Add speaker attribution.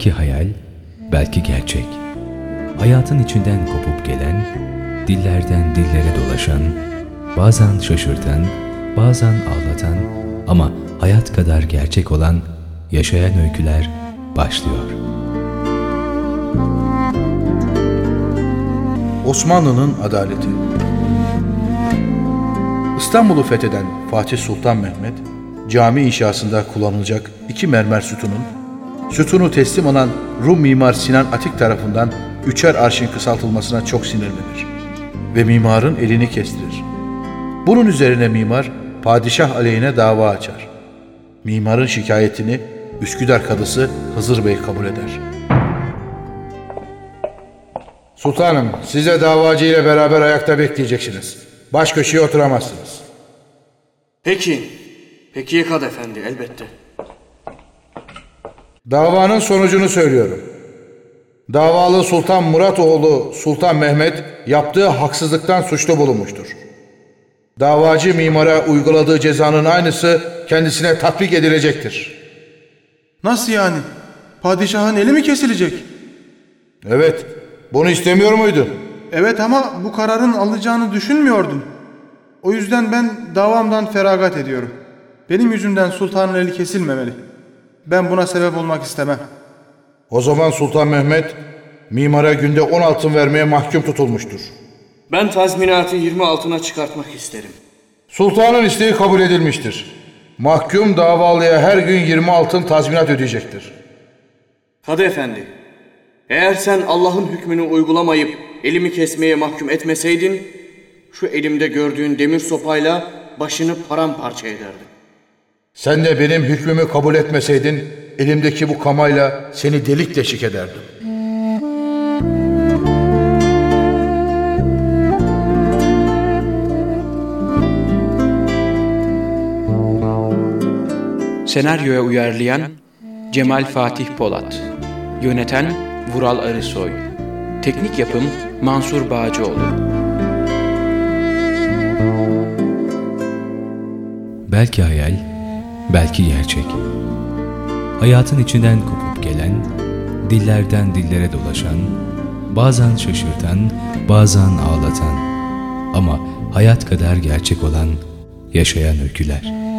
Speaker 1: Belki hayal, belki gerçek. Hayatın içinden kopup gelen, dillerden dillere dolaşan, bazen şaşırtan, bazen ağlatan ama hayat kadar gerçek olan yaşayan öyküler başlıyor.
Speaker 2: Osmanlı'nın adaleti İstanbul'u fetheden Fatih Sultan Mehmet, cami inşasında kullanılacak iki mermer sütunun, sütunu teslim alan Rum mimar Sinan Atik tarafından üçer arşın kısaltılmasına çok sinirlenir ve mimarın elini kestirir. Bunun üzerine mimar padişah aleyhine dava açar. Mimarın şikayetini Üsküdar kadısı Hızır Bey kabul eder. Sultanım, size davacı ile beraber ayakta bekleyeceksiniz. Baş köşeye oturamazsınız.
Speaker 3: Peki. Peki Yekad Efendi elbette.
Speaker 2: Davanın sonucunu söylüyorum. Davalı Sultan Muratoğlu Sultan Mehmet yaptığı haksızlıktan suçlu bulunmuştur. Davacı mimara uyguladığı cezanın aynısı kendisine tatbik edilecektir.
Speaker 4: Nasıl yani? Padişahın eli mi kesilecek?
Speaker 2: Evet, bunu istemiyor muydun?
Speaker 4: Evet ama bu kararın alacağını düşünmüyordum. O yüzden ben davamdan feragat ediyorum. Benim yüzümden sultanın eli kesilmemeli. Ben buna sebep olmak istemem.
Speaker 2: O zaman Sultan Mehmet mimara günde 10 altın vermeye mahkum tutulmuştur.
Speaker 3: Ben tazminatı 20 altına çıkartmak isterim.
Speaker 2: Sultanın isteği kabul edilmiştir. Mahkum davalıya her gün 20 altın tazminat ödeyecektir.
Speaker 3: Kadı Efendi, eğer sen Allah'ın hükmünü uygulamayıp elimi kesmeye mahkum etmeseydin, şu elimde gördüğün demir sopayla başını paramparça ederdim.
Speaker 2: Sen de benim hükmümü kabul etmeseydin elimdeki bu kamayla seni delik deşik ederdim.
Speaker 5: Senaryoya uyarlayan Cemal Fatih Polat. Yöneten Vural Arısoy. Teknik yapım Mansur Bağcıoğlu.
Speaker 1: Belki hayal, belki gerçek. Hayatın içinden kopup gelen, dillerden dillere dolaşan, bazen şaşırtan, bazen ağlatan ama hayat kadar gerçek olan yaşayan öyküler.